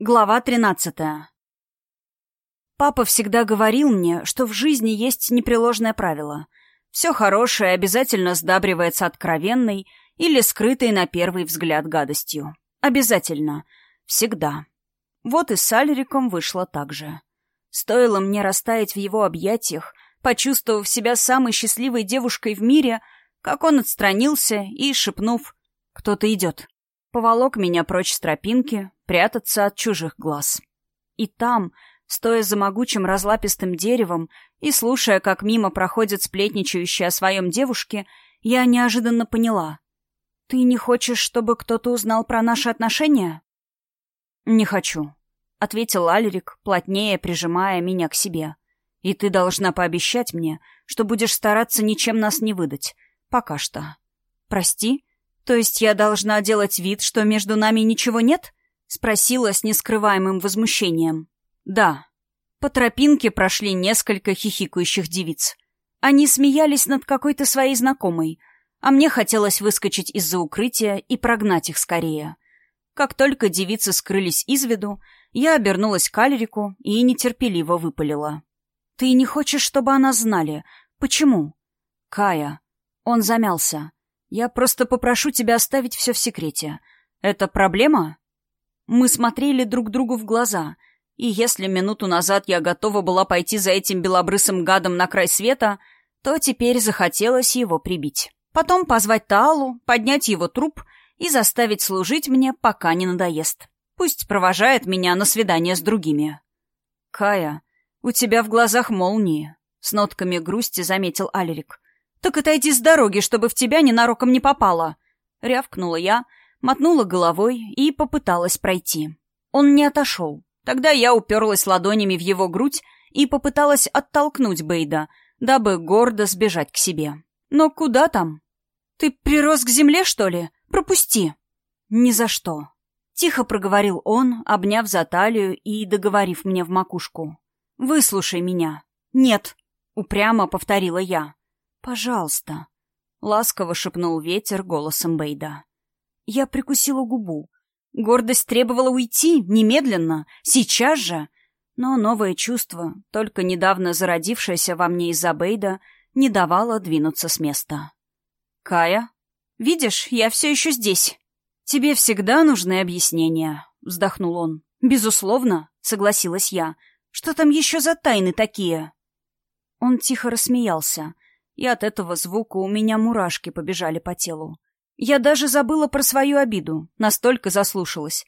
Глава тринадцатая. Папа всегда говорил мне, что в жизни есть непреложное правило. Все хорошее обязательно сдабривается откровенной или скрытой на первый взгляд гадостью. Обязательно. Всегда. Вот и с Альриком вышло так же. Стоило мне растаять в его объятиях, почувствовав себя самой счастливой девушкой в мире, как он отстранился и, шепнув «Кто-то идет», поволок меня прочь с тропинки, прятаться от чужих глаз. И там, стоя за могучим разлапистым деревом и слушая, как мимо проходит сплетничающая о своем девушке, я неожиданно поняла. «Ты не хочешь, чтобы кто-то узнал про наши отношения?» «Не хочу», — ответил Алерик, плотнее прижимая меня к себе. «И ты должна пообещать мне, что будешь стараться ничем нас не выдать. Пока что». «Прости? То есть я должна делать вид, что между нами ничего нет?» — спросила с нескрываемым возмущением. «Да». По тропинке прошли несколько хихикающих девиц. Они смеялись над какой-то своей знакомой, а мне хотелось выскочить из-за укрытия и прогнать их скорее. Как только девицы скрылись из виду, я обернулась к Альрику и нетерпеливо выпалила. «Ты не хочешь, чтобы она знали? Почему?» «Кая». Он замялся. «Я просто попрошу тебя оставить все в секрете. Это проблема?» Мы смотрели друг другу в глаза, и если минуту назад я готова была пойти за этим белобрысым гадом на край света, то теперь захотелось его прибить. Потом позвать Таалу, поднять его труп и заставить служить мне, пока не надоест. Пусть провожает меня на свидание с другими. «Кая, у тебя в глазах молнии», — с нотками грусти заметил Алерик. «Так отойди с дороги, чтобы в тебя ненароком не попало», — рявкнула я, — мотнула головой и попыталась пройти. Он не отошел. Тогда я уперлась ладонями в его грудь и попыталась оттолкнуть Бейда, дабы гордо сбежать к себе. Но куда там? Ты прирос к земле, что ли? Пропусти. Ни за что. Тихо проговорил он, обняв за талию и договорив мне в макушку. «Выслушай меня». «Нет», — упрямо повторила я. «Пожалуйста», — ласково шепнул ветер голосом Бейда. Я прикусила губу. Гордость требовала уйти, немедленно, сейчас же. Но новое чувство, только недавно зародившееся во мне из-за Бейда, не давало двинуться с места. «Кая? Видишь, я все еще здесь. Тебе всегда нужны объяснения», — вздохнул он. «Безусловно», — согласилась я. «Что там еще за тайны такие?» Он тихо рассмеялся, и от этого звука у меня мурашки побежали по телу. Я даже забыла про свою обиду, настолько заслушалась.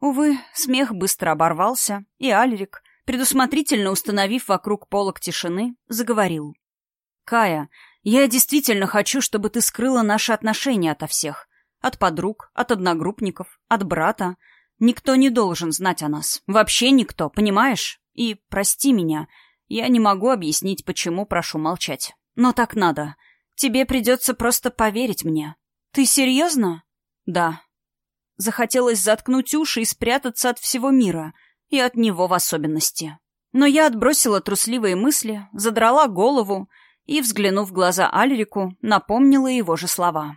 Увы, смех быстро оборвался, и Альрик, предусмотрительно установив вокруг полок тишины, заговорил. «Кая, я действительно хочу, чтобы ты скрыла наши отношения ото всех. От подруг, от одногруппников, от брата. Никто не должен знать о нас. Вообще никто, понимаешь? И прости меня, я не могу объяснить, почему прошу молчать. Но так надо. Тебе придется просто поверить мне. «Ты серьезно?» «Да». Захотелось заткнуть уши и спрятаться от всего мира, и от него в особенности. Но я отбросила трусливые мысли, задрала голову и, взглянув в глаза Альрику, напомнила его же слова.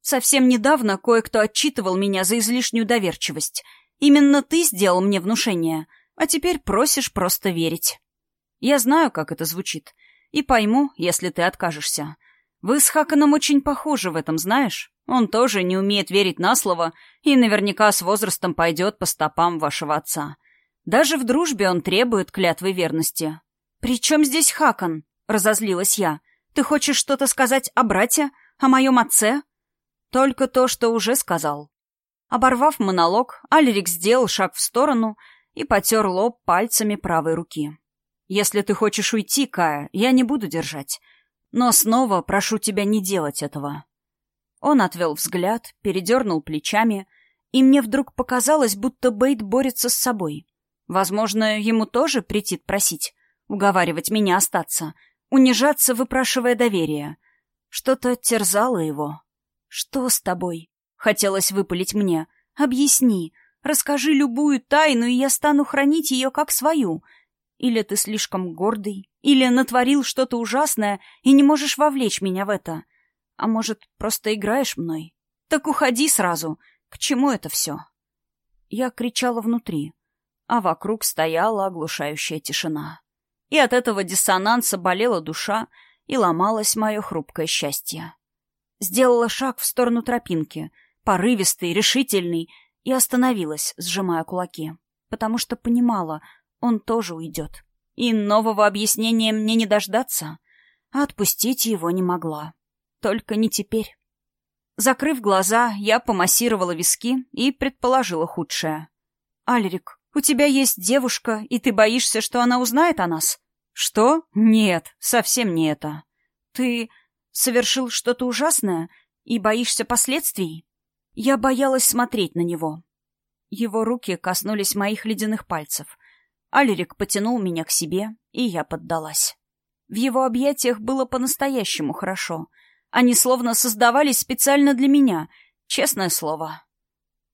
«Совсем недавно кое-кто отчитывал меня за излишнюю доверчивость. Именно ты сделал мне внушение, а теперь просишь просто верить. Я знаю, как это звучит, и пойму, если ты откажешься. Вы с Хаканом очень похожи в этом, знаешь? Он тоже не умеет верить на слово и наверняка с возрастом пойдет по стопам вашего отца. Даже в дружбе он требует клятвы верности. «При чем здесь Хакан?» — разозлилась я. «Ты хочешь что-то сказать о брате? О моем отце?» «Только то, что уже сказал». Оборвав монолог, Альрик сделал шаг в сторону и потер лоб пальцами правой руки. «Если ты хочешь уйти, Кая, я не буду держать. Но снова прошу тебя не делать этого». Он отвел взгляд, передернул плечами, и мне вдруг показалось, будто Бейт борется с собой. Возможно, ему тоже претит просить, уговаривать меня остаться, унижаться, выпрашивая доверие. Что-то терзало его. «Что с тобой?» — хотелось выпалить мне. «Объясни, расскажи любую тайну, и я стану хранить ее как свою. Или ты слишком гордый, или натворил что-то ужасное и не можешь вовлечь меня в это. А может, просто играешь мной? Так уходи сразу. К чему это все? Я кричала внутри. а вокруг стояла оглушающая тишина. И от этого диссонанса болела душа и ломалось мое хрупкое счастье. Сделала шаг в сторону тропинки, порывистый, решительный, и остановилась, сжимая кулаки, потому что понимала, он тоже уйдет. И нового объяснения мне не дождаться, а отпустить его не могла. Только не теперь. Закрыв глаза, я помассировала виски и предположила худшее. «Альрик, у тебя есть девушка, и ты боишься, что она узнает о нас?» «Что? Нет, совсем не это. Ты совершил что-то ужасное и боишься последствий?» Я боялась смотреть на него. Его руки коснулись моих ледяных пальцев. Алерик потянул меня к себе, и я поддалась. В его объятиях было по-настоящему хорошо. Они словно создавались специально для меня, честное слово.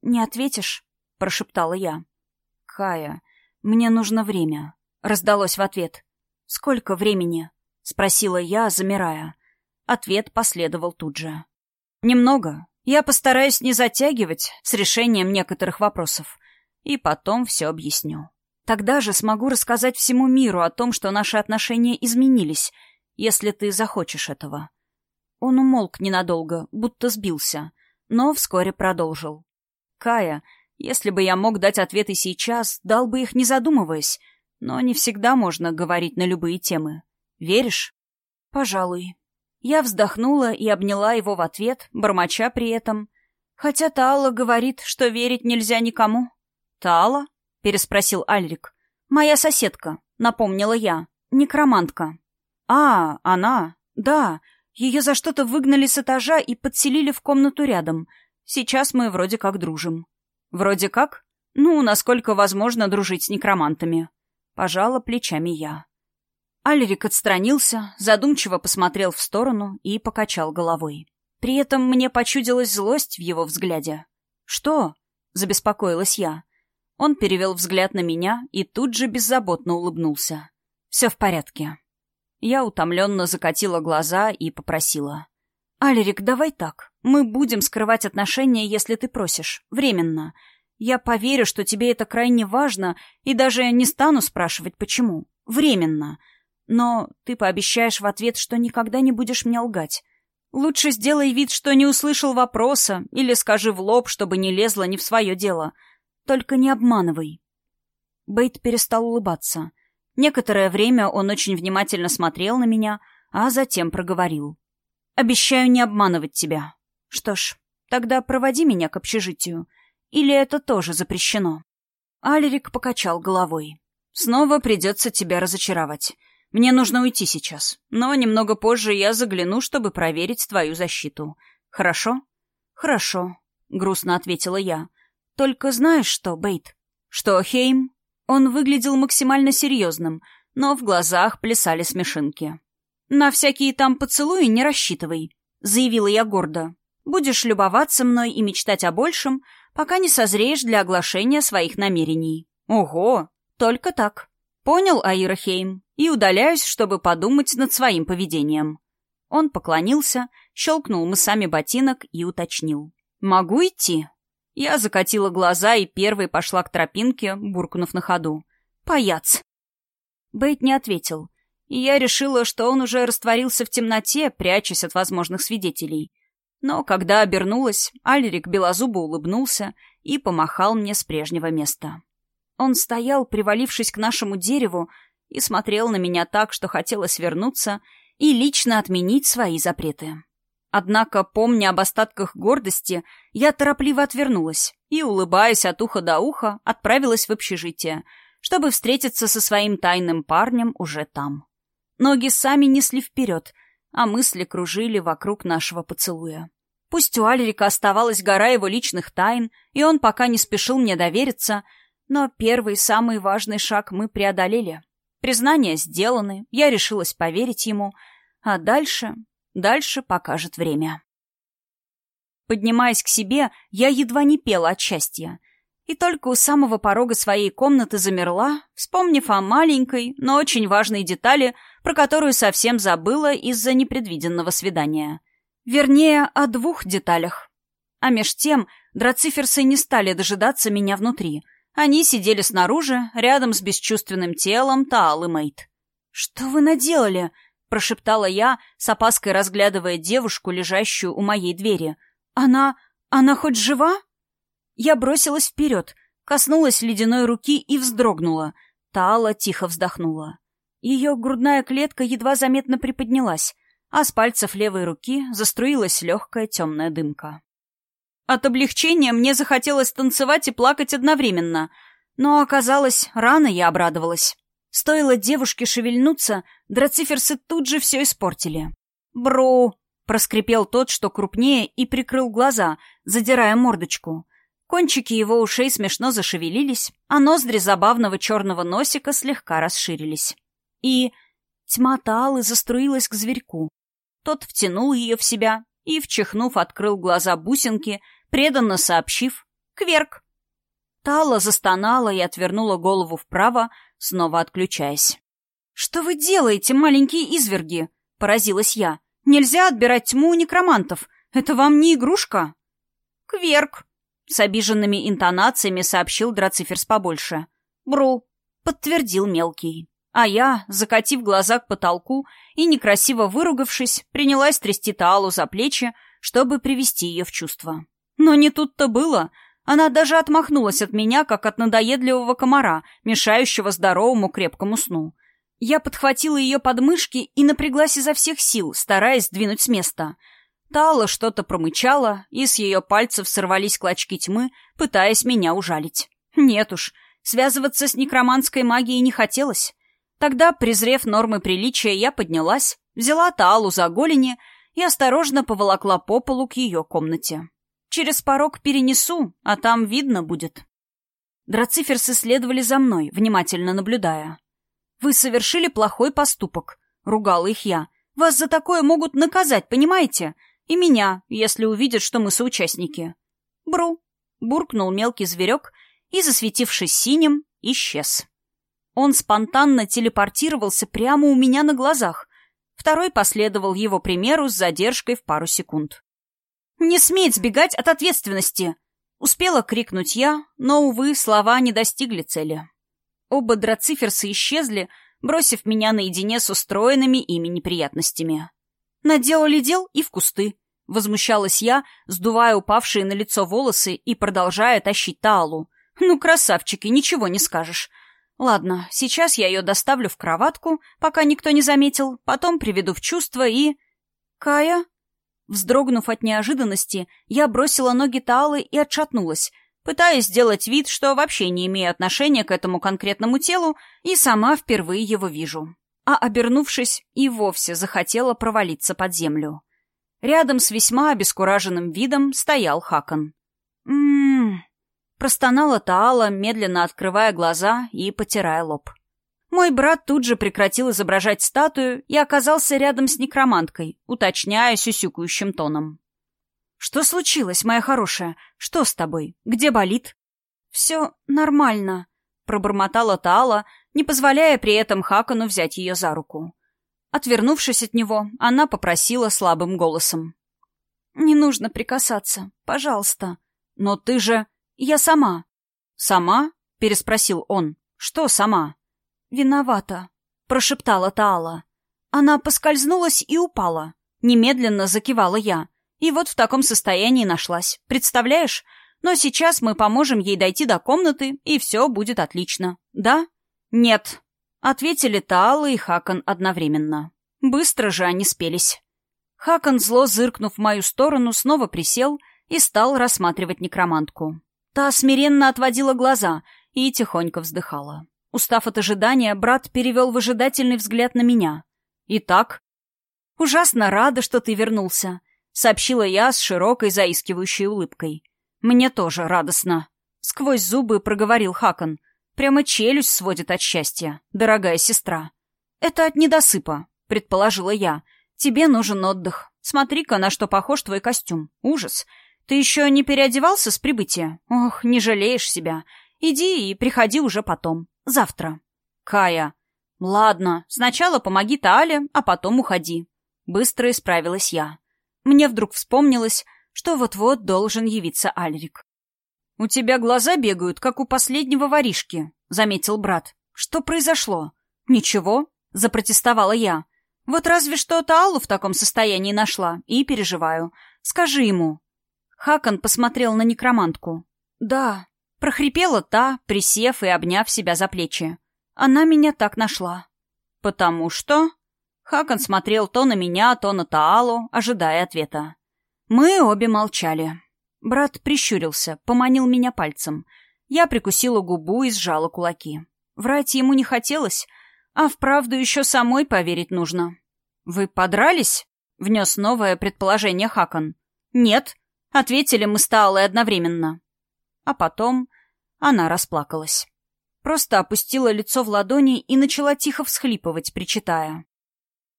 «Не ответишь?» — прошептала я. «Кая, мне нужно время», — раздалось в ответ. «Сколько времени?» — спросила я, замирая. Ответ последовал тут же. «Немного. Я постараюсь не затягивать с решением некоторых вопросов. И потом все объясню». Тогда же смогу рассказать всему миру о том, что наши отношения изменились, если ты захочешь этого. Он умолк ненадолго, будто сбился, но вскоре продолжил. Кая, если бы я мог дать ответы сейчас, дал бы их не задумываясь, но не всегда можно говорить на любые темы. Веришь? Пожалуй. Я вздохнула и обняла его в ответ, бормоча при этом. Хотя Таала говорит, что верить нельзя никому. Таала? Переспросил Альрик. «Моя соседка», — напомнила я. «Некромантка». «А, она. Да. Ее за что-то выгнали с этажа и подселили в комнату рядом. Сейчас мы вроде как дружим». «Вроде как? Ну, насколько возможно дружить с некромантами». Пожала плечами я. Альрик отстранился, задумчиво посмотрел в сторону и покачал головой. При этом мне почудилась злость в его взгляде. «Что?» — забеспокоилась я. Он перевел взгляд на меня и тут же беззаботно улыбнулся. «Все в порядке». Я утомленно закатила глаза и попросила. «Алерик, давай так. Мы будем скрывать отношения, если ты просишь. Временно. Я поверю, что тебе это крайне важно, и даже не стану спрашивать, почему. Временно. Но ты пообещаешь в ответ, что никогда не будешь мне лгать. Лучше сделай вид, что не услышал вопроса, или скажи в лоб, чтобы не лезла не в свое дело». Только не обманывай. Бейт перестал улыбаться. Некоторое время он очень внимательно смотрел на меня, а затем проговорил. «Обещаю не обманывать тебя. Что ж, тогда проводи меня к общежитию. Или это тоже запрещено?» Алерик покачал головой. «Снова придется тебя разочаровать. Мне нужно уйти сейчас, но немного позже я загляну, чтобы проверить твою защиту. Хорошо?» «Хорошо», — грустно ответила я. Только знаешь что, Бейт? Что, Хейм? Он выглядел максимально серьезным, но в глазах плясали смешинки. «На всякие там поцелуи не рассчитывай», — заявила я гордо. «Будешь любоваться мной и мечтать о большем, пока не созреешь для оглашения своих намерений». «Ого! Только так. Понял, Аира Хейм, и удаляюсь, чтобы подумать над своим поведением». Он поклонился, щелкнул мысами ботинок и уточнил. «Могу идти?» Я закатила глаза и первой пошла к тропинке, буркнув на ходу. «Паяц!» Бейт не ответил, и я решила, что он уже растворился в темноте, прячась от возможных свидетелей. Но когда обернулась, Альрик белозубо улыбнулся и помахал мне с прежнего места. Он стоял, привалившись к нашему дереву, и смотрел на меня так, что хотелось вернуться и лично отменить свои запреты. Однако, помня об остатках гордости, я торопливо отвернулась и, улыбаясь от уха до уха, отправилась в общежитие, чтобы встретиться со своим тайным парнем уже там. Ноги сами несли вперед, а мысли кружили вокруг нашего поцелуя. Пусть у Альрика оставалась гора его личных тайн, и он пока не спешил мне довериться, но первый, самый важный шаг мы преодолели. Признания сделаны, я решилась поверить ему, а дальше Дальше покажет время. Поднимаясь к себе, я едва не пела от счастья. И только у самого порога своей комнаты замерла, вспомнив о маленькой, но очень важной детали, про которую совсем забыла из-за непредвиденного свидания. Вернее, о двух деталях. А меж тем драциферсы не стали дожидаться меня внутри, Они сидели снаружи, рядом с бесчувственным телом Таалы Мейт. «Что вы наделали?» — прошептала я, с опаской разглядывая девушку, лежащую у моей двери. «Она... она хоть жива?» Я бросилась вперед, коснулась ледяной руки и вздрогнула. Таала тихо вздохнула. Ее грудная клетка едва заметно приподнялась, а с пальцев левой руки заструилась легкая темная дымка. От облегчения мне захотелось танцевать и плакать одновременно, но оказалось, рано я обрадовалась. Стоило девушке шевельнуться, драциферсы тут же все испортили. «Бру!» — проскрипел тот, что крупнее, и прикрыл глаза, задирая мордочку. Кончики его ушей смешно зашевелились, а ноздри забавного черного носика слегка расширились. И тьма Таалы заструилась к зверьку. Тот втянул ее в себя и, вчихнув, открыл глаза бусинки, преданно сообщив «Кверк». Тала застонала и отвернула голову вправо, снова отключаясь. «Что вы делаете, маленькие изверги?» — поразилась я. «Нельзя отбирать тьму у некромантов. Это вам не игрушка?» «Кверк», — с обиженными интонациями сообщил Драциферс побольше. «Бру», — подтвердил мелкий. А я, закатив глаза к потолку и, некрасиво выругавшись, принялась трясти Таалу за плечи, чтобы привести ее в чувство. Но не тут-то было. Она даже отмахнулась от меня, как от надоедливого комара, мешающего здоровому крепкому сну. Я подхватила ее подмышки и напряглась изо всех сил, стараясь сдвинуть с места. Тала что-то промычала, и с ее пальцев сорвались клочки тьмы, пытаясь меня ужалить. Нет уж, связываться с некроманской магией не хотелось. Тогда, презрев нормы приличия, я поднялась, взяла Таалу за голени и осторожно поволокла по полу к ее комнате. Через порог перенесу, а там видно будет. Драциферсы следовали за мной, внимательно наблюдая. «Вы совершили плохой поступок», — ругала их я. «Вас за такое могут наказать, понимаете? И меня, если увидят, что мы соучастники». «Бру», — буркнул мелкий зверек и, засветившись синим, исчез. Он спонтанно телепортировался прямо у меня на глазах. Второй последовал его примеру с задержкой в пару секунд. «Не сметь сбегать от ответственности!» Успела крикнуть я, но, увы, слова не достигли цели. Оба драциферса исчезли, бросив меня наедине с устроенными ими неприятностями. «Наделали дел и в кусты», — возмущалась я, сдувая упавшие на лицо волосы и продолжая тащить Таалу. «Ну, красавчики, ничего не скажешь. Ладно, сейчас я ее доставлю в кроватку, пока никто не заметил, потом приведу в чувство и... Кая? Вздрогнув от неожиданности, я бросила ноги Таалы и отшатнулась, пытаясь сделать вид, что вообще не имею отношения к этому конкретному телу и сама впервые его вижу. А обернувшись, и вовсе захотела провалиться под землю. Рядом с весьма обескураженным видом стоял Хакон. «М-м-м...» Простонала Таала, медленно открывая глаза и потирая лоб. Мой брат тут же прекратил изображать статую и оказался рядом с некроманткой, уточняя сюсюкающим тоном. «Что случилось, моя хорошая? Что с тобой? Где болит?» «Все нормально», — пробормотала Таала, не позволяя при этом Хакану взять ее за руку. Отвернувшись от него, она попросила слабым голосом. «Не нужно прикасаться, пожалуйста». «Но ты же...» «Я сама». «Сама?» — переспросил он. «Что сама?» «Виновата», — прошептала Таала. Она поскользнулась и упала. Немедленно закивала я. И вот в таком состоянии нашлась. Представляешь? Но сейчас мы поможем ей дойти до комнаты, и все будет отлично. Да? Нет. Ответили Таала и Хакон одновременно. Быстро же они спелись. Хакон, зло зыркнув в мою сторону, снова присел и стал рассматривать некромантку. Та смиренно отводила глаза и тихонько вздыхала. Устав от ожидания, брат перевел выжидательный взгляд на меня. «Итак?» «Ужасно рада, что ты вернулся», — сообщила я с широкой заискивающей улыбкой. «Мне тоже радостно», — сквозь зубы проговорил Хакон. «Прямо челюсть сводит от счастья, дорогая сестра». «Это от недосыпа», — предположила я. «Тебе нужен отдых. Смотри-ка, на что похож твой костюм. Ужас. Ты еще не переодевался с прибытия? Ох, не жалеешь себя. Иди и приходи уже потом. Завтра. Кая. Ладно, сначала помоги Таале, а потом уходи. Быстро исправилась я. Мне вдруг вспомнилось, что вот-вот должен явиться Альрик. «У тебя глаза бегают, как у последнего воришки», — заметил брат. «Что произошло?» «Ничего», — запротестовала я. «Вот разве что Таалу в таком состоянии нашла, и переживаю. Скажи ему». Хакон посмотрел на некромантку. «Да», — прохрипела та, присев и обняв себя за плечи. «Она меня так нашла». «Потому что...» Хакон смотрел то на меня, то на Таалу, ожидая ответа. Мы обе молчали. Брат прищурился, поманил меня пальцем. Я прикусила губу и сжала кулаки. Врать ему не хотелось, а вправду еще самой поверить нужно. «Вы подрались?» — внес новое предположение Хакон. «Нет», — ответили мы с Таалой одновременно. А потом она расплакалась. Просто опустила лицо в ладони и начала тихо всхлипывать, причитая.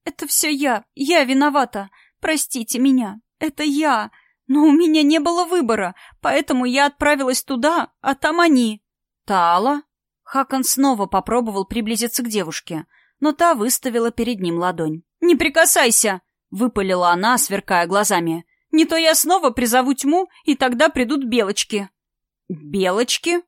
«Это все я. Я виновата. Простите меня. Это я. Но у меня не было выбора, поэтому я отправилась туда, а там они». «Тала?» Хакон снова попробовал приблизиться к девушке, но та выставила перед ним ладонь. «Не прикасайся!» — выпалила она, сверкая глазами. «Не то я снова призову тьму, и тогда придут белочки». «Белочки?»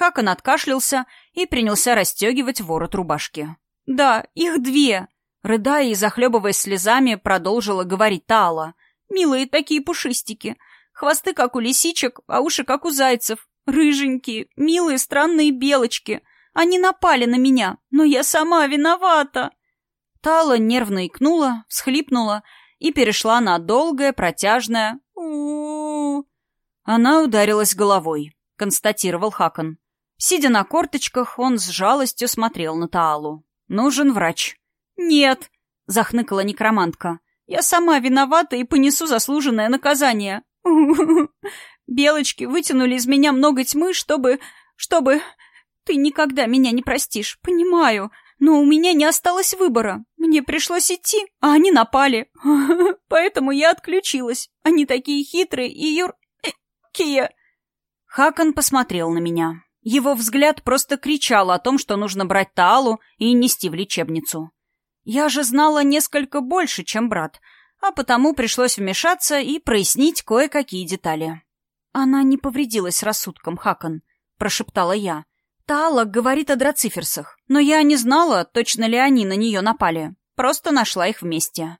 Хакон откашлялся и принялся расстегивать ворот рубашки. «Да, их две!» Рыдая и захлебываясь слезами, продолжила говорить Тала. «Милые такие пушистики. Хвосты, как у лисичек, а уши, как у зайцев. Рыженькие, милые странные белочки. Они напали на меня, но я сама виновата». Тала нервно икнула, всхлипнула и перешла на долгое, протяжное у, Она ударилась головой, констатировал Хакон. Сидя на корточках, он с жалостью смотрел на Таалу. «Нужен врач». «Нет!» — захныкала некромантка. «Я сама виновата и понесу заслуженное наказание. Белочки вытянули из меня много тьмы, чтобы... чтобы... Ты никогда меня не простишь, понимаю, но у меня не осталось выбора. Мне пришлось идти, а они напали. Поэтому я отключилась. Они такие хитрые и юр... Кия...» Хакон посмотрел на меня. Его взгляд просто кричал о том, что нужно брать Таалу и нести в лечебницу. Я же знала несколько больше, чем брат, а потому пришлось вмешаться и прояснить кое-какие детали. «Она не повредилась рассудком, Хакон», — прошептала я. «Таала говорит о драциферсах, но я не знала, точно ли они на нее напали. Просто нашла их вместе».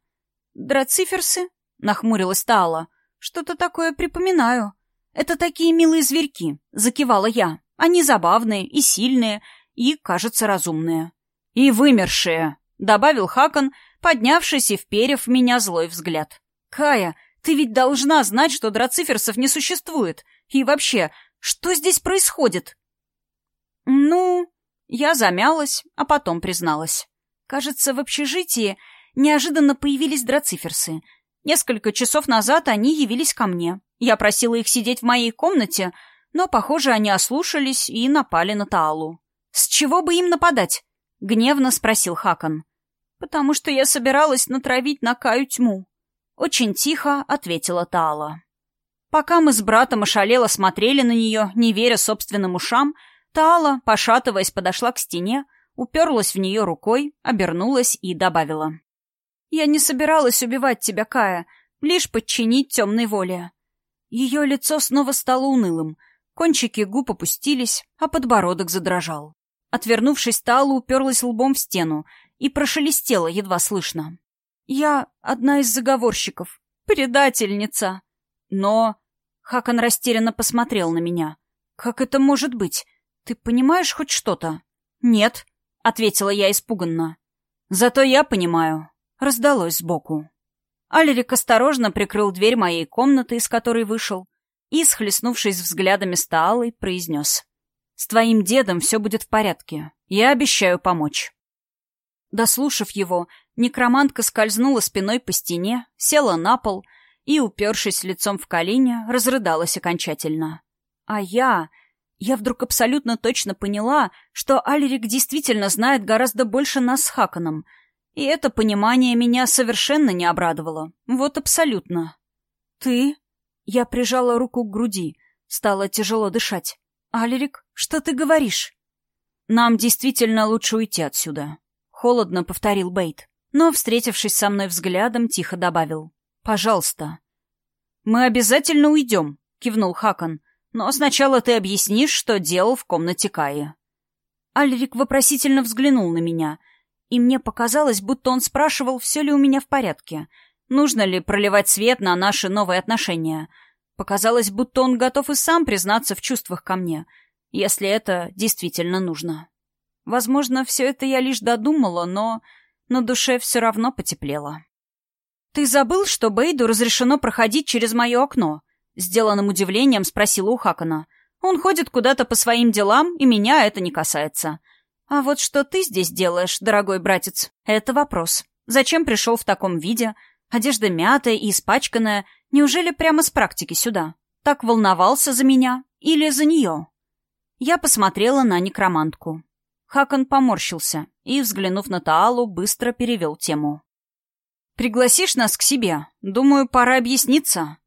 «Драциферсы?» — нахмурилась Таала. «Что-то такое припоминаю». «Это такие милые зверьки», — закивала я. «Они забавные и сильные, и, кажется, разумные». «И вымершие», добавил Хакон, поднявшись и вперев в меня злой взгляд. «Кая, ты ведь должна знать, что драциферсов не существует. И вообще, что здесь происходит?» «Ну...» Я замялась, а потом призналась. Кажется, в общежитии неожиданно появились драциферсы. Несколько часов назад они явились ко мне. Я просила их сидеть в моей комнате, но, похоже, они ослушались и напали на Таалу. «С чего бы им нападать?» — гневно спросил Хакон потому что я собиралась натравить на Каю тьму. Очень тихо ответила Тала. Пока мы с братом ошалело смотрели на нее, не веря собственным ушам, Тала, пошатываясь, подошла к стене, уперлась в нее рукой, обернулась и добавила. «Я не собиралась убивать тебя, Кая, лишь подчинить темной воле». Ее лицо снова стало унылым, кончики губ опустились, а подбородок задрожал. Отвернувшись, Тала уперлась лбом в стену и прошелестела едва слышно. «Я одна из заговорщиков. Предательница!» «Но...» Хакон растерянно посмотрел на меня. «Как это может быть? Ты понимаешь хоть что-то?» «Нет», — ответила я испуганно. «Зато я понимаю», — раздалось сбоку. Алерик осторожно прикрыл дверь моей комнаты, из которой вышел, и, схлестнувшись взглядами с Таалой, произнес. «С твоим дедом все будет в порядке. Я обещаю помочь». Дослушав его, некромантка скользнула спиной по стене, села на пол и, упершись лицом в колени, разрыдалась окончательно. А я... Я вдруг абсолютно точно поняла, что Алерик действительно знает гораздо больше нас с Хаканом, и это понимание меня совершенно не обрадовало. Вот абсолютно. «Ты?» Я прижала руку к груди, стало тяжело дышать. «Алерик, что ты говоришь?» «Нам действительно лучше уйти отсюда», Холодно повторил Бейт, но, встретившись со мной взглядом, тихо добавил. «Пожалуйста». «Мы обязательно уйдем», — кивнул Хакон. Но сначала ты объяснишь, что делал в комнате Каи». Альрик вопросительно взглянул на меня, и мне показалось, будто он спрашивал, все ли у меня в порядке, нужно ли проливать свет на наши новые отношения. Показалось, будто он готов и сам признаться в чувствах ко мне, если это действительно нужно. Возможно, все это я лишь додумала, но на душе все равно потеплело. «Ты забыл, что Бейду разрешено проходить через мое окно?» Сделанным удивлением спросила у Хакана. «Он ходит куда-то по своим делам, и меня это не касается. А вот что ты здесь делаешь, дорогой братец, это вопрос. Зачем пришел в таком виде? Одежда мятая и испачканная. Неужели прямо с практики сюда? Так волновался за меня или за нее?» Я посмотрела на некромантку. Хакан поморщился и, взглянув на Таалу, быстро перевел тему. «Пригласишь нас к себе? Думаю, пора объясниться».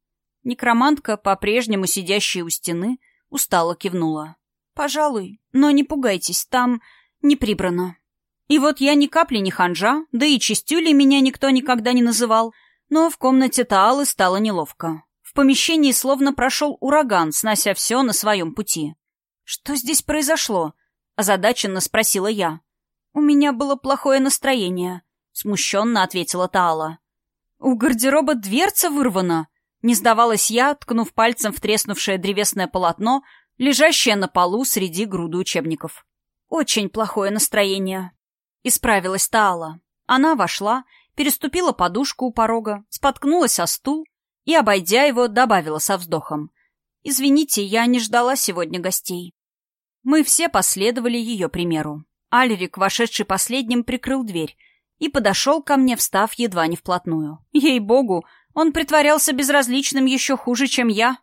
Некромантка, по-прежнему сидящая у стены, устало кивнула. «Пожалуй, но не пугайтесь, там не прибрано». И вот я ни капли не ханжа, да и чистюли меня никто никогда не называл, но в комнате Таалы стало неловко. В помещении словно прошел ураган, снося все на своем пути. «Что здесь произошло?» — озадаченно спросила я. «У меня было плохое настроение», — смущенно ответила Таала. «У гардероба дверца вырвана!» Не сдавалась я, ткнув пальцем в треснувшее древесное полотно, лежащее на полу среди груды учебников. «Очень плохое настроение», — исправилась Таала. Она вошла, переступила подушку у порога, споткнулась о стул и, обойдя его, добавила со вздохом. «Извините, я не ждала сегодня гостей». Мы все последовали ее примеру. Альрик, вошедший последним, прикрыл дверь, и подошел ко мне, встав едва не вплотную. Ей-богу, он притворялся безразличным еще хуже, чем я.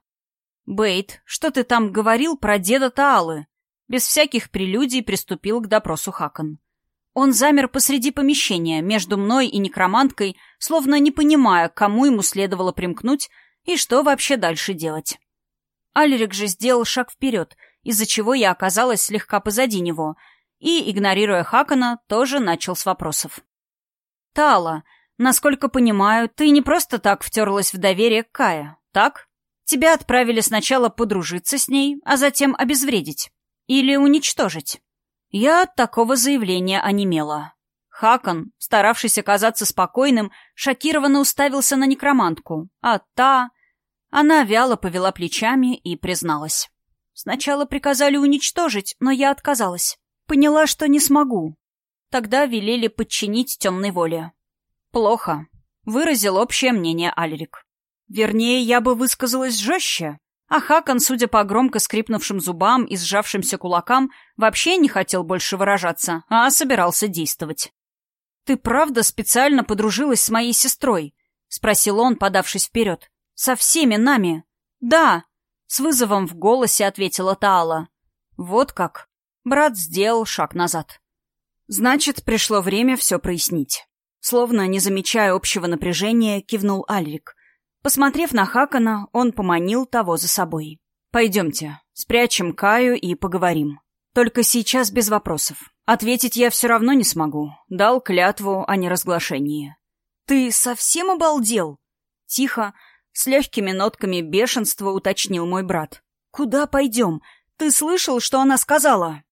«Бейт, что ты там говорил про деда Таалы?» Без всяких прелюдий приступил к допросу Хакон. Он замер посреди помещения, между мной и некроманткой, словно не понимая, кому ему следовало примкнуть и что вообще дальше делать. Алерик же сделал шаг вперед, из-за чего я оказалась слегка позади него, и, игнорируя Хакона, тоже начал с вопросов. Тала, насколько понимаю, ты не просто так втерлась в доверие к Кая, так? Тебя отправили сначала подружиться с ней, а затем обезвредить. Или уничтожить. Я от такого заявления онемела. Хакон, старавшийся казаться спокойным, шокированно уставился на некромантку, а та... Она вяло повела плечами и призналась. Сначала приказали уничтожить, но я отказалась. Поняла, что не смогу. Тогда велели подчинить темной воле. Плохо. Выразил общее мнение Альрик. Вернее, я бы высказалась жестче. А Хакон, судя по громко скрипнувшим зубам и сжавшимся кулакам, вообще не хотел больше выражаться, а собирался действовать. «Ты правда специально подружилась с моей сестрой?» — спросил он, подавшись вперед. «Со всеми нами?» «Да!» — с вызовом в голосе ответила Таала. «Вот как!» Брат сделал шаг назад. Значит, пришло время все прояснить. Словно не замечая общего напряжения, кивнул Альрик. Посмотрев на Хакана, он поманил того за собой. «Пойдемте, спрячем Каю и поговорим. Только сейчас без вопросов. Ответить я все равно не смогу. Дал клятву о неразглашении». «Ты совсем обалдел?» Тихо, с легкими нотками бешенства уточнил мой брат. «Куда пойдем? Ты слышал, что она сказала?»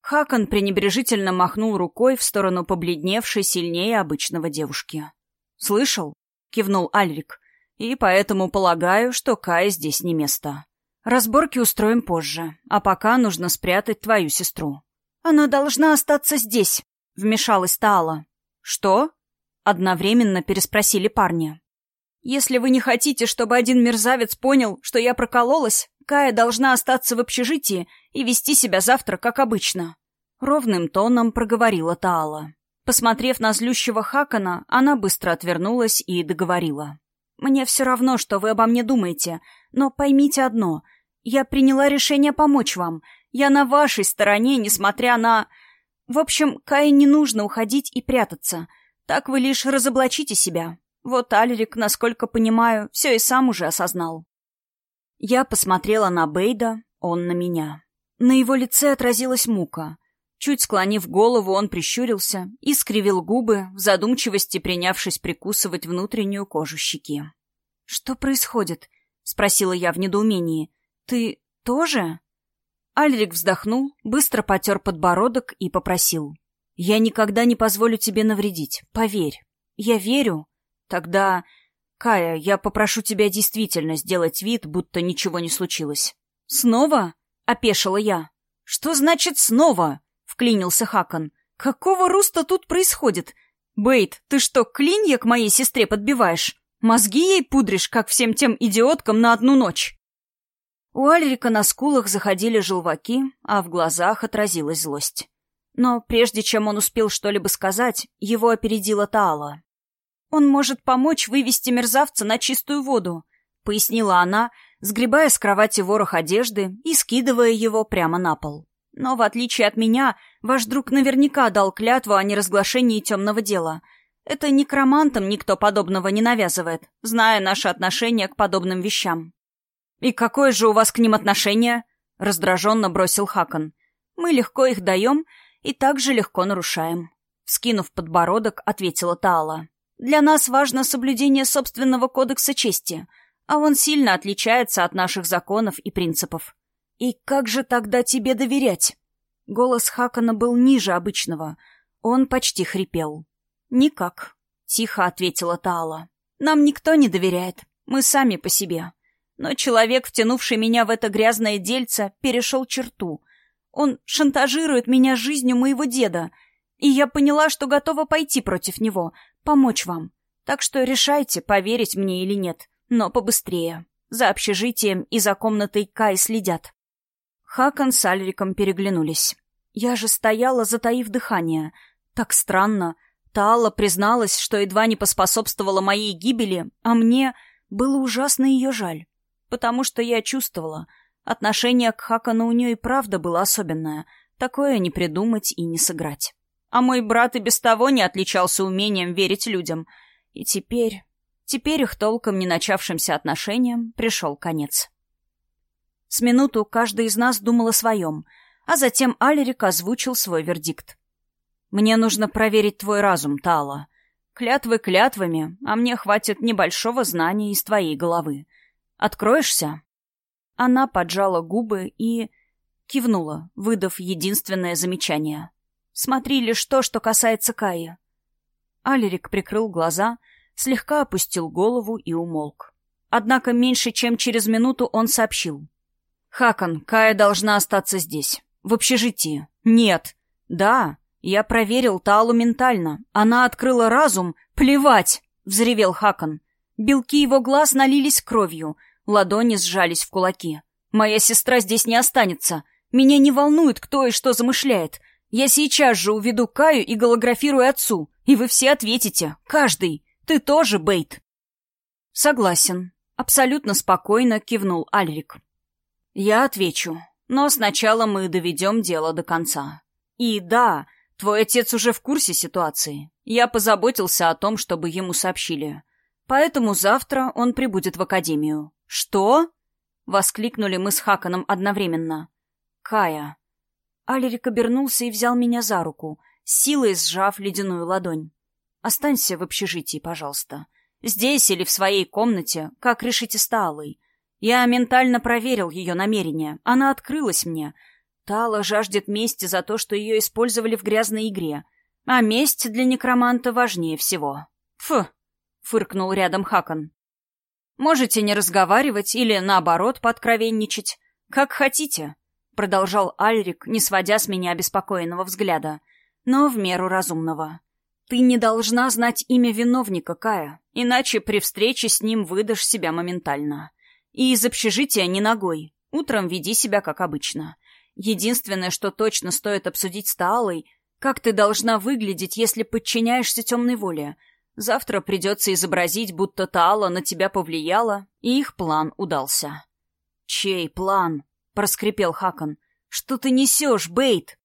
Хакон пренебрежительно махнул рукой в сторону побледневшей сильнее обычного девушки. «Слышал?» — кивнул Альрик. «И поэтому полагаю, что Кай здесь не место. Разборки устроим позже, а пока нужно спрятать твою сестру». «Она должна остаться здесь», — вмешалась Таала. «Что?» — одновременно переспросили парни. «Если вы не хотите, чтобы один мерзавец понял, что я прокололась, Кая должна остаться в общежитии и вести себя завтра, как обычно. Ровным тоном проговорила Таала. Посмотрев на злющего Хакана, она быстро отвернулась и договорила. «Мне все равно, что вы обо мне думаете, но поймите одно. Я приняла решение помочь вам. Я на вашей стороне, несмотря на... В общем, Кае не нужно уходить и прятаться. Так вы лишь разоблачите себя. Вот Альрик, насколько понимаю, все и сам уже осознал. Я посмотрела на Бейда, он на меня. На его лице отразилась мука. Чуть склонив голову, он прищурился и скривил губы, в задумчивости принявшись прикусывать внутреннюю кожу щеки. «Что происходит?» — спросила я в недоумении. «Ты... тоже?» Альрик вздохнул, быстро потер подбородок и попросил. «Я никогда не позволю тебе навредить, поверь. Я верю. Тогда, Кая, я попрошу тебя действительно сделать вид, будто ничего не случилось». «Снова?» — опешила я. «Что значит «снова»?» — вклинился Хакон. «Какого руста тут происходит? Бейт, ты что, клинья к моей сестре подбиваешь? Мозги ей пудришь, как всем тем идиоткам на одну ночь?» У Альрика на скулах заходили желваки, а в глазах отразилась злость. Но прежде чем он успел что-либо сказать, его опередила Таала. «Он может помочь вывести мерзавца на чистую воду», — пояснила она, сгребая с кровати ворох одежды и скидывая его прямо на пол. Но, в отличие от меня, ваш друг наверняка дал клятву о неразглашении темного дела. Это некромантам никто подобного не навязывает, зная наше отношение к подобным вещам. «И какое же у вас к ним отношение?» — раздраженно бросил Хакон. «Мы легко их даем и также легко нарушаем». Скинув подбородок, ответила Таала. «Для нас важно соблюдение собственного кодекса чести, а он сильно отличается от наших законов и принципов. «И как же тогда тебе доверять?» Голос Хакана был ниже обычного. Он почти хрипел. «Никак», — тихо ответила Таала. «Нам никто не доверяет. Мы сами по себе. Но человек, втянувший меня в это грязное дельце, перешел черту. Он шантажирует меня жизнью моего деда, и я поняла, что готова пойти против него, помочь вам. Так что решайте, поверить мне или нет, но побыстрее. За общежитием и за комнатой Кай следят. Хакон с Альриком переглянулись. Я же стояла, затаив дыхание. Так странно. Таала призналась, что едва не поспособствовала моей гибели, а мне было ужасно ее жаль. Потому что я чувствовала, отношение к Хакану у нее и правда было особенное. Такое не придумать и не сыграть. А мой брат и без того не отличался умением верить людям. И теперь... Теперь их толком не начавшимся отношениям пришел конец. С минуту каждый из нас думал о своем, а затем Алерик озвучил свой вердикт. «Мне нужно проверить твой разум, Тала. Клятвы клятвами, а мне хватит небольшого знания из твоей головы. Откроешься?» Она поджала губы и... кивнула, выдав единственное замечание. «Смотри лишь то, что касается Каи». Алерик прикрыл глаза, слегка опустил голову и умолк. Однако меньше чем через минуту он сообщил. «Хакон, Кая должна остаться здесь. В общежитии». «Нет». «Да. Я проверил Талу ментально. Она открыла разум. Плевать!» — взревел Хакон. Белки его глаз налились кровью. Ладони сжались в кулаки. «Моя сестра здесь не останется. Меня не волнует, кто и что замышляет. Я сейчас же уведу Каю и голографирую отцу. И вы все ответите. Каждый. Ты тоже, Бейт». «Согласен». Абсолютно спокойно кивнул Альрик. Я отвечу. Но сначала мы доведем дело до конца. И да, твой отец уже в курсе ситуации. Я позаботился о том, чтобы ему сообщили. Поэтому завтра он прибудет в академию. Что? Воскликнули мы с Хаканом одновременно. Кая. Алерик обернулся и взял меня за руку, силой сжав ледяную ладонь. Останься в общежитии, пожалуйста. Здесь или в своей комнате, как решите с Таалой. Я ментально проверил ее намерения. Она открылась мне. Тала жаждет мести за то, что ее использовали в грязной игре. А месть для некроманта важнее всего. «Фу!» — фыркнул рядом Хакон. «Можете не разговаривать или, наоборот, подкровенничать. Как хотите», — продолжал Альрик, не сводя с меня обеспокоенного взгляда, но в меру разумного. «Ты не должна знать имя виновника, Кая, иначе при встрече с ним выдашь себя моментально. И из общежития не ногой. Утром веди себя как обычно. Единственное, что точно стоит обсудить с Таалой, как ты должна выглядеть, если подчиняешься темной воле. Завтра придется изобразить, будто Таала на тебя повлияла, и их план удался. «Чей план?» — проскрипел Хакон. «Что ты несешь, Бейт?»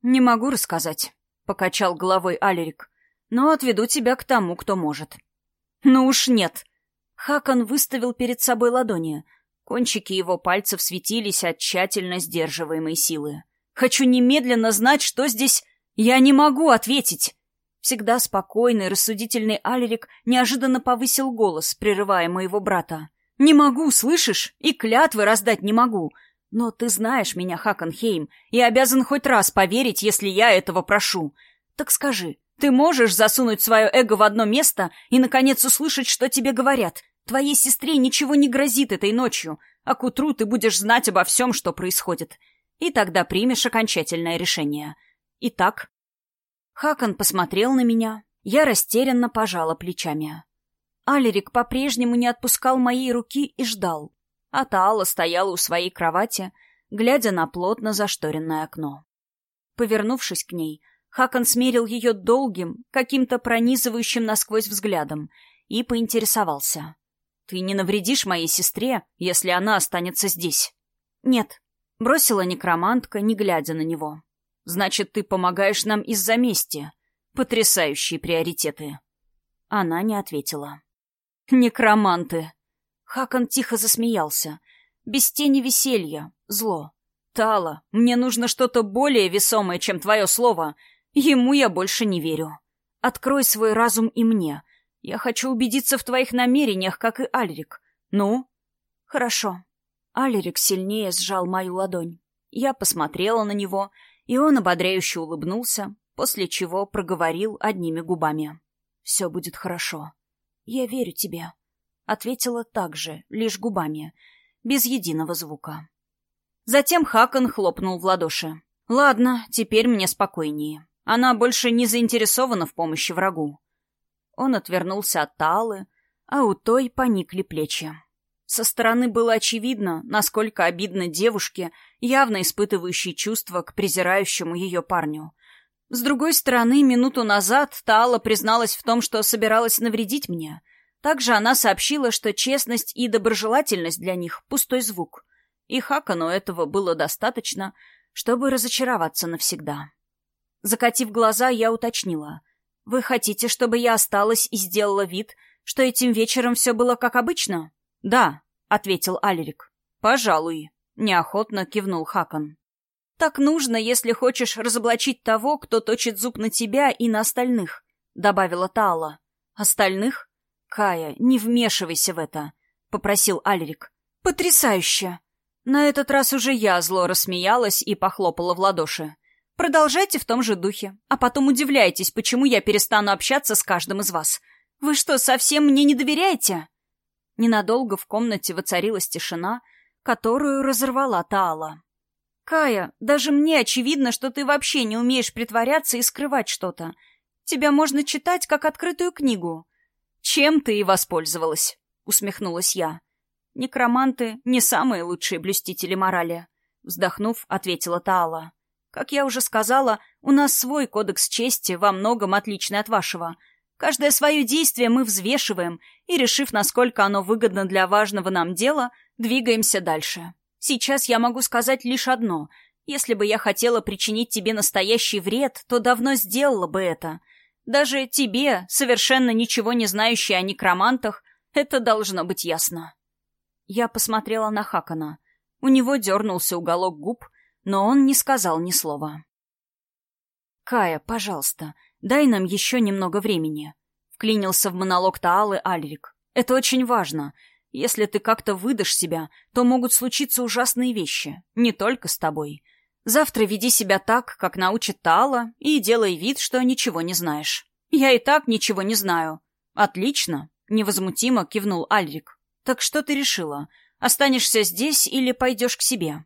«Не могу рассказать», — покачал головой Алерик. «Но отведу тебя к тому, кто может». «Ну уж нет», Хакон выставил перед собой ладони. Кончики его пальцев светились от тщательно сдерживаемой силы. «Хочу немедленно знать, что здесь...» «Я не могу ответить!» Всегда спокойный, рассудительный Алерик неожиданно повысил голос, прерывая моего брата. «Не могу, слышишь? И клятвы раздать не могу. Но ты знаешь меня, Хакенхейм, и обязан хоть раз поверить, если я этого прошу. Так скажи, ты можешь засунуть свое эго в одно место и, наконец, услышать, что тебе говорят? Твоей сестре ничего не грозит этой ночью, а к утру ты будешь знать обо всем, что происходит. И тогда примешь окончательное решение. Итак, Хакон посмотрел на меня. Я растерянно пожала плечами. Алерик по-прежнему не отпускал моей руки и ждал. А Таала стояла у своей кровати, глядя на плотно зашторенное окно. Повернувшись к ней, Хакон смерил ее долгим, каким-то пронизывающим насквозь взглядом и поинтересовался. «Ты не навредишь моей сестре, если она останется здесь?» «Нет», — бросила некромантка, не глядя на него. Значит, ты помогаешь нам из-за мести. Потрясающие приоритеты. Она не ответила. Некроманты. Хакон тихо засмеялся. Без тени веселья. Зло. Тала, мне нужно что-то более весомое, чем твое слово. Ему я больше не верю. Открой свой разум и мне. Я хочу убедиться в твоих намерениях, как и Альрик. Ну? Хорошо. Альрик сильнее сжал мою ладонь. Я посмотрела на него и он ободряюще улыбнулся, после чего проговорил одними губами. «Все будет хорошо. Я верю тебе», — ответила также, лишь губами, без единого звука. Затем Хакон хлопнул в ладоши. «Ладно, теперь мне спокойнее. Она больше не заинтересована в помощи врагу». Он отвернулся от Таалы, а у той поникли плечи. Со стороны было очевидно, насколько обидно девушке, явно испытывающей чувства к презирающему ее парню. С другой стороны, минуту назад Таала призналась в том, что собиралась навредить мне. Также она сообщила, что честность и доброжелательность для них — пустой звук. И Хакану этого было достаточно, чтобы разочароваться навсегда. Закатив глаза, я уточнила. «Вы хотите, чтобы я осталась и сделала вид, что этим вечером все было как обычно?» «Да», — ответил Алерик. «Пожалуй», — неохотно кивнул Хакон. «Так нужно, если хочешь разоблачить того, кто точит зуб на тебя и на остальных», — добавила Таала. «Остальных? Кая, не вмешивайся в это», — попросил Алерик. «Потрясающе!» На этот раз уже я зло рассмеялась и похлопала в ладоши. «Продолжайте в том же духе, а потом удивляйтесь, почему я перестану общаться с каждым из вас. Вы что, совсем мне не доверяете?» Ненадолго в комнате воцарилась тишина, которую разорвала Таала. «Кая, даже мне очевидно, что ты вообще не умеешь притворяться и скрывать что-то. Тебя можно читать, как открытую книгу». «Чем ты и воспользовалась?» — усмехнулась я. «Некроманты — не самые лучшие блюстители морали», — вздохнув, ответила Таала. «Как я уже сказала, у нас свой кодекс чести, во многом отличный от вашего — Каждое свое действие мы взвешиваем и, решив, насколько оно выгодно для важного нам дела, двигаемся дальше. Сейчас я могу сказать лишь одно. Если бы я хотела причинить тебе настоящий вред, то давно сделала бы это. Даже тебе, совершенно ничего не знающей о некромантах, это должно быть ясно. Я посмотрела на Хакана. У него дернулся уголок губ, но он не сказал ни слова. «Кая, пожалуйста, дай нам еще немного времени», — вклинился в монолог Таалы Альрик. «Это очень важно. Если ты как-то выдашь себя, то могут случиться ужасные вещи. Не только с тобой. Завтра веди себя так, как научит Таала, и делай вид, что ничего не знаешь». «Я и так ничего не знаю». «Отлично», — невозмутимо кивнул Альрик. «Так что ты решила? Останешься здесь или пойдешь к себе?»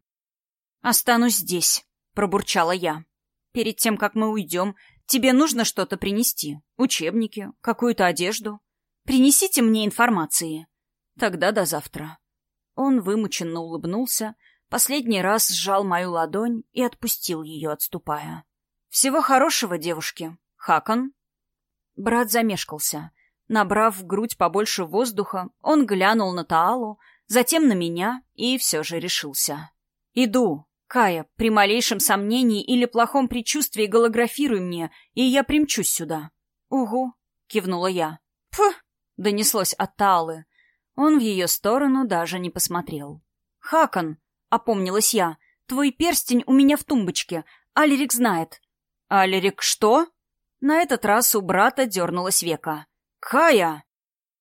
«Останусь здесь», — пробурчала я. Перед тем, как мы уйдем, тебе нужно что-то принести. Учебники, какую-то одежду. Принесите мне информации. Тогда до завтра. Он вымученно улыбнулся, последний раз сжал мою ладонь и отпустил ее, отступая. «Всего хорошего, девушки. Хакон?» Брат замешкался. Набрав в грудь побольше воздуха, он глянул на Таалу, затем на меня и все же решился. «Иду», Кая, при малейшем сомнении или плохом предчувствии голографируй мне, и я примчусь сюда. Угу, кивнула я. Фу, донеслось от Таалы. Он в ее сторону даже не посмотрел. Хакон, опомнилась я, твой перстень у меня в тумбочке. Алерик знает. Алерик что? На этот раз у брата дернулась века. Кая!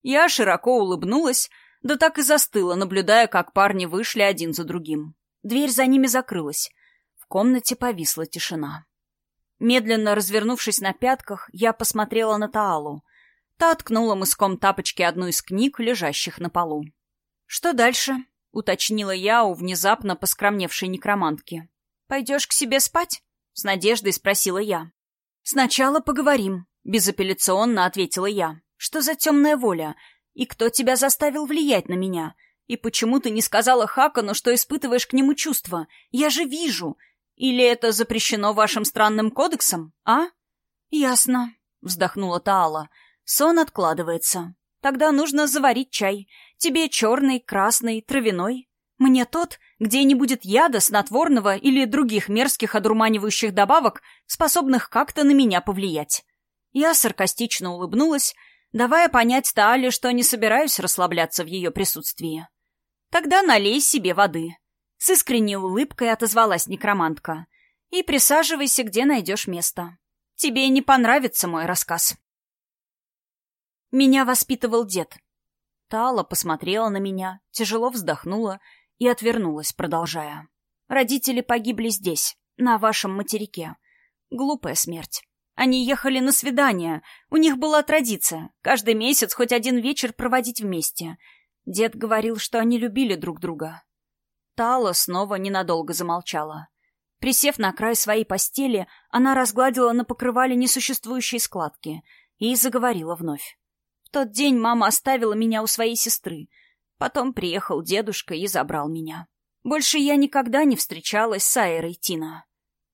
Я широко улыбнулась, да так и застыла, наблюдая, как парни вышли один за другим. Дверь за ними закрылась. В комнате повисла тишина. Медленно развернувшись на пятках, я посмотрела на Таалу. Та ткнула мыском тапочки одну из книг, лежащих на полу. «Что дальше?» — уточнила я у внезапно поскромневшей некромантки. «Пойдешь к себе спать?» — с надеждой спросила я. «Сначала поговорим», — безапелляционно ответила я. «Что за темная воля? И кто тебя заставил влиять на меня? И почему ты не сказала Хакану, что испытываешь к нему чувства? Я же вижу. Или это запрещено вашим странным кодексом, а?» «Ясно», — вздохнула Таала. Сон откладывается. Тогда нужно заварить чай. Тебе черный, красный, травяной. Мне тот, где не будет яда, снотворного или других мерзких одурманивающих добавок, способных как-то на меня повлиять. Я саркастично улыбнулась, давая понять Таале, что не собираюсь расслабляться в ее присутствии. «Тогда налей себе воды». С искренней улыбкой отозвалась некромантка. «И присаживайся, где найдешь место. Тебе не понравится мой рассказ». Меня воспитывал дед. Тала посмотрела на меня, тяжело вздохнула и отвернулась, продолжая. Родители погибли здесь, на вашем материке. Глупая смерть. Они ехали на свидание. У них была традиция — каждый месяц хоть один вечер проводить вместе. Дед говорил, что они любили друг друга. Тала снова ненадолго замолчала. Присев на край своей постели, она разгладила на покрывале несуществующие складки и заговорила вновь тот день мама оставила меня у своей сестры. Потом приехал дедушка и забрал меня. Больше я никогда не встречалась с Айрой Тина.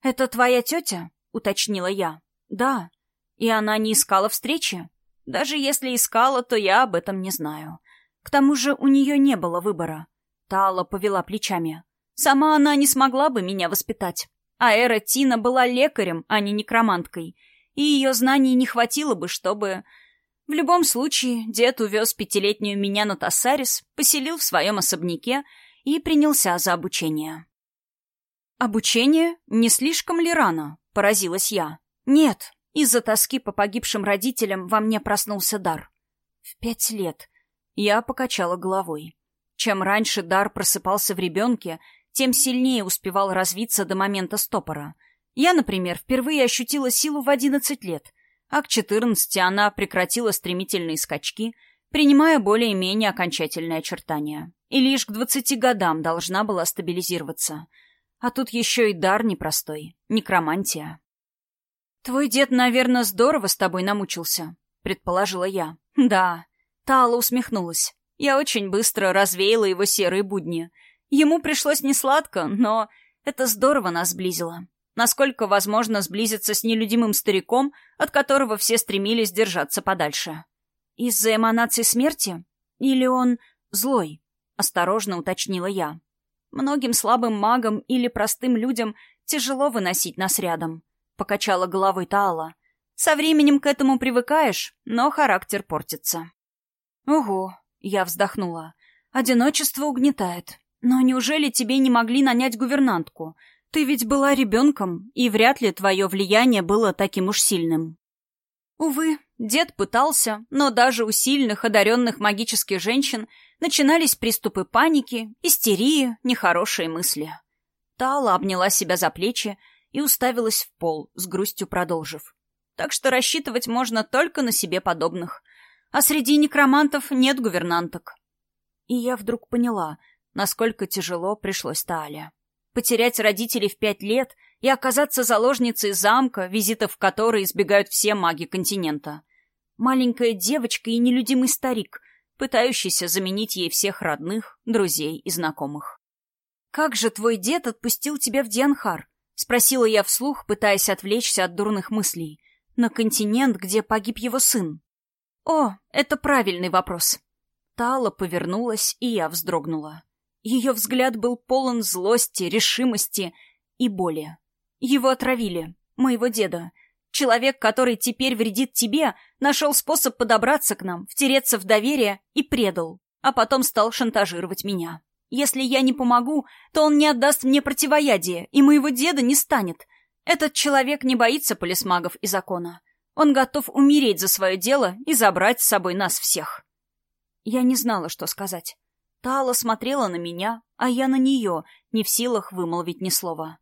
«Это твоя тетя?» — уточнила я. «Да. И она не искала встречи? Даже если искала, то я об этом не знаю. К тому же у нее не было выбора». Тала повела плечами. «Сама она не смогла бы меня воспитать. А Эра Тина была лекарем, а не некроманткой, и ее знаний не хватило бы, чтобы в любом случае, дед увез пятилетнюю меня на Тассарис, поселил в своем особняке и принялся за обучение. «Обучение? Не слишком ли рано?» — поразилась я. «Нет, из-за тоски по погибшим родителям во мне проснулся дар. В пять лет. Я покачала головой. Чем раньше дар просыпался в ребенке, тем сильнее успевал развиться до момента стопора. Я, например, впервые ощутила силу в одиннадцать лет, а к 14 она прекратила стремительные скачки, принимая более-менее окончательные очертания. И лишь к 20 годам должна была стабилизироваться. А тут еще и дар непростой — некромантия. «Твой дед, наверное, здорово с тобой намучился», — предположила я. «Да». Тала усмехнулась. Я очень быстро развеяла его серые будни. Ему пришлось несладко, но это здорово нас сблизило насколько возможно сблизиться с нелюдимым стариком, от которого все стремились держаться подальше. «Из-за эманации смерти? Или он злой?» — осторожно уточнила я. «Многим слабым магам или простым людям тяжело выносить нас рядом», — покачала головой Таала. «Со временем к этому привыкаешь, но характер портится». «Ого», — я вздохнула. «Одиночество угнетает. Но неужели тебе не могли нанять гувернантку?» Ты ведь была ребенком, и вряд ли твое влияние было таким уж сильным. Увы, дед пытался, но даже у сильных, одаренных магических женщин начинались приступы паники, истерии, нехорошие мысли. Тала обняла себя за плечи и уставилась в пол, с грустью продолжив. Так что рассчитывать можно только на себе подобных. А среди некромантов нет гувернанток. И я вдруг поняла, насколько тяжело пришлось Таале потерять родителей в пять лет и оказаться заложницей замка, визитов в который избегают все маги континента. Маленькая девочка и нелюдимый старик, пытающийся заменить ей всех родных, друзей и знакомых. «Как же твой дед отпустил тебя в Дианхар?» — спросила я вслух, пытаясь отвлечься от дурных мыслей. «На континент, где погиб его сын». «О, это правильный вопрос». Тала повернулась, и я вздрогнула. Ее взгляд был полон злости, решимости и боли. Его отравили, моего деда. Человек, который теперь вредит тебе, нашел способ подобраться к нам, втереться в доверие и предал, а потом стал шантажировать меня. Если я не помогу, то он не отдаст мне противоядие, и моего деда не станет. Этот человек не боится полисмагов и закона. Он готов умереть за свое дело и забрать с собой нас всех. Я не знала, что сказать. Тала смотрела на меня, а я на нее, не в силах вымолвить ни слова.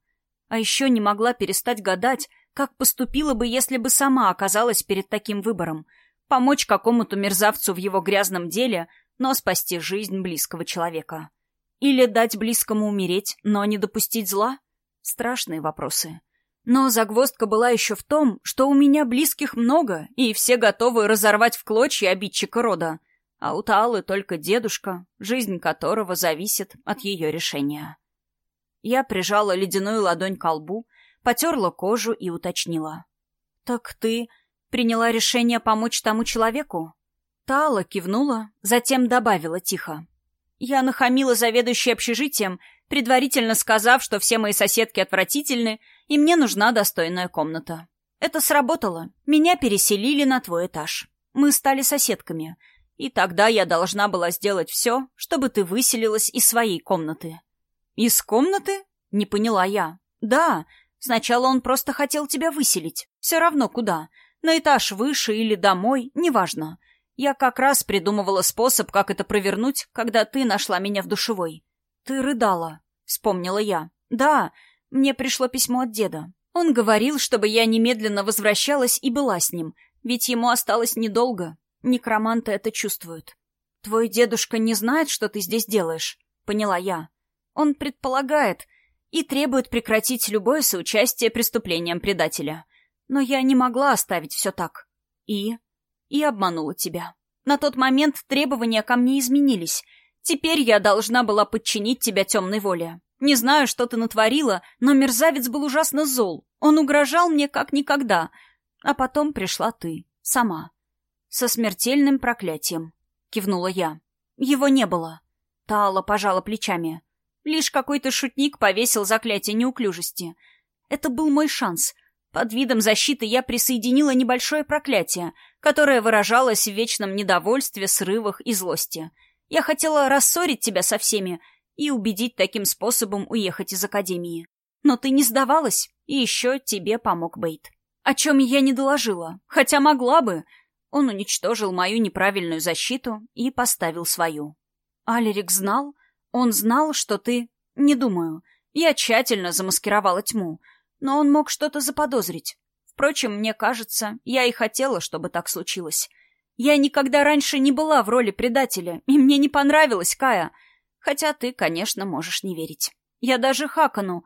А еще не могла перестать гадать, как поступила бы, если бы сама оказалась перед таким выбором. Помочь какому-то мерзавцу в его грязном деле, но спасти жизнь близкого человека. Или дать близкому умереть, но не допустить зла? Страшные вопросы. Но загвоздка была еще в том, что у меня близких много, и все готовы разорвать в клочья обидчика рода. А у Таалы только дедушка, жизнь которого зависит от ее решения. Я прижала ледяную ладонь к лбу, потерла кожу и уточнила. «Так ты приняла решение помочь тому человеку?» Тала кивнула, затем добавила тихо. «Я нахамила заведующей общежитием, предварительно сказав, что все мои соседки отвратительны, и мне нужна достойная комната. Это сработало. Меня переселили на твой этаж. Мы стали соседками. И тогда я должна была сделать все, чтобы ты выселилась из своей комнаты. «Из комнаты?» — не поняла я. «Да. Сначала он просто хотел тебя выселить. Все равно куда. На этаж выше или домой, неважно. Я как раз придумывала способ, как это провернуть, когда ты нашла меня в душевой. Ты рыдала, вспомнила я. Да, мне пришло письмо от деда. Он говорил, чтобы я немедленно возвращалась и была с ним, ведь ему осталось недолго. Некроманты это чувствуют. Твой дедушка не знает, что ты здесь делаешь, поняла я. Он предполагает и требует прекратить любое соучастие преступлениям предателя. Но я не могла оставить все так. И и обманула тебя. На тот момент требования ко мне изменились. Теперь я должна была подчинить тебя темной воле. Не знаю, что ты натворила, но мерзавец был ужасно зол. Он угрожал мне как никогда. А потом пришла ты. Сама. Со смертельным проклятием. Кивнула я. Его не было. Тала пожала плечами. Лишь какой-то шутник повесил заклятие неуклюжести. Это был мой шанс — под видом защиты я присоединила небольшое проклятие, которое выражалось в вечном недовольстве, срывах и злости. Я хотела рассорить тебя со всеми и убедить таким способом уехать из Академии. Но ты не сдавалась, и еще тебе помог Бейт. О чем я не доложила, хотя могла бы. Он уничтожил мою неправильную защиту и поставил свою. Алерик знал? Он знал, что ты... Не думаю. Я тщательно замаскировала тьму — но он мог что-то заподозрить. Впрочем, мне кажется, я и хотела, чтобы так случилось. Я никогда раньше не была в роли предателя, и мне не понравилась Кая. Хотя ты, конечно, можешь не верить. Я даже Хакану...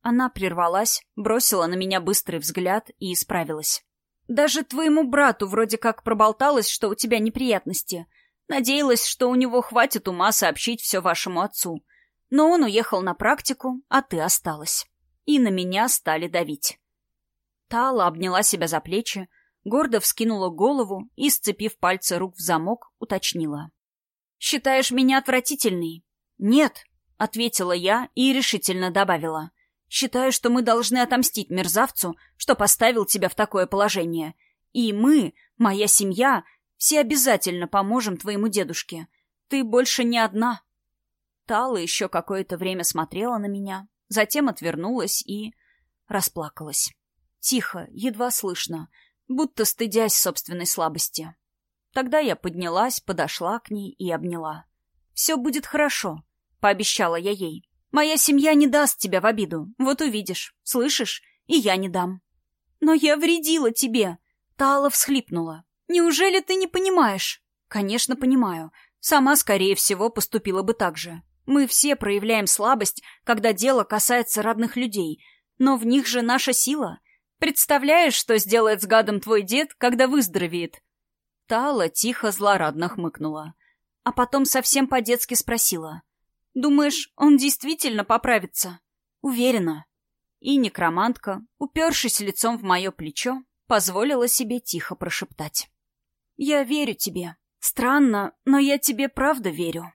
Она прервалась, бросила на меня быстрый взгляд и исправилась. Даже твоему брату вроде как проболталось, что у тебя неприятности. Надеялась, что у него хватит ума сообщить все вашему отцу. Но он уехал на практику, а ты осталась и на меня стали давить. Тала обняла себя за плечи, гордо вскинула голову и, сцепив пальцы рук в замок, уточнила. «Считаешь меня отвратительной?» «Нет», — ответила я и решительно добавила. «Считаю, что мы должны отомстить мерзавцу, что поставил тебя в такое положение. И мы, моя семья, все обязательно поможем твоему дедушке. Ты больше не одна». Тала еще какое-то время смотрела на меня, Затем отвернулась и... расплакалась. Тихо, едва слышно, будто стыдясь собственной слабости. Тогда я поднялась, подошла к ней и обняла. «Все будет хорошо», — пообещала я ей. «Моя семья не даст тебя в обиду. Вот увидишь. Слышишь? И я не дам». «Но я вредила тебе», — Тала всхлипнула. «Неужели ты не понимаешь?» «Конечно, понимаю. Сама, скорее всего, поступила бы так же. Мы все проявляем слабость, когда дело касается родных людей, но в них же наша сила. Представляешь, что сделает с гадом твой дед, когда выздоровеет?» Тала тихо злорадно хмыкнула, а потом совсем по-детски спросила. «Думаешь, он действительно поправится?» «Уверена». И некромантка, упершись лицом в мое плечо, позволила себе тихо прошептать. «Я верю тебе. Странно, но я тебе правда верю».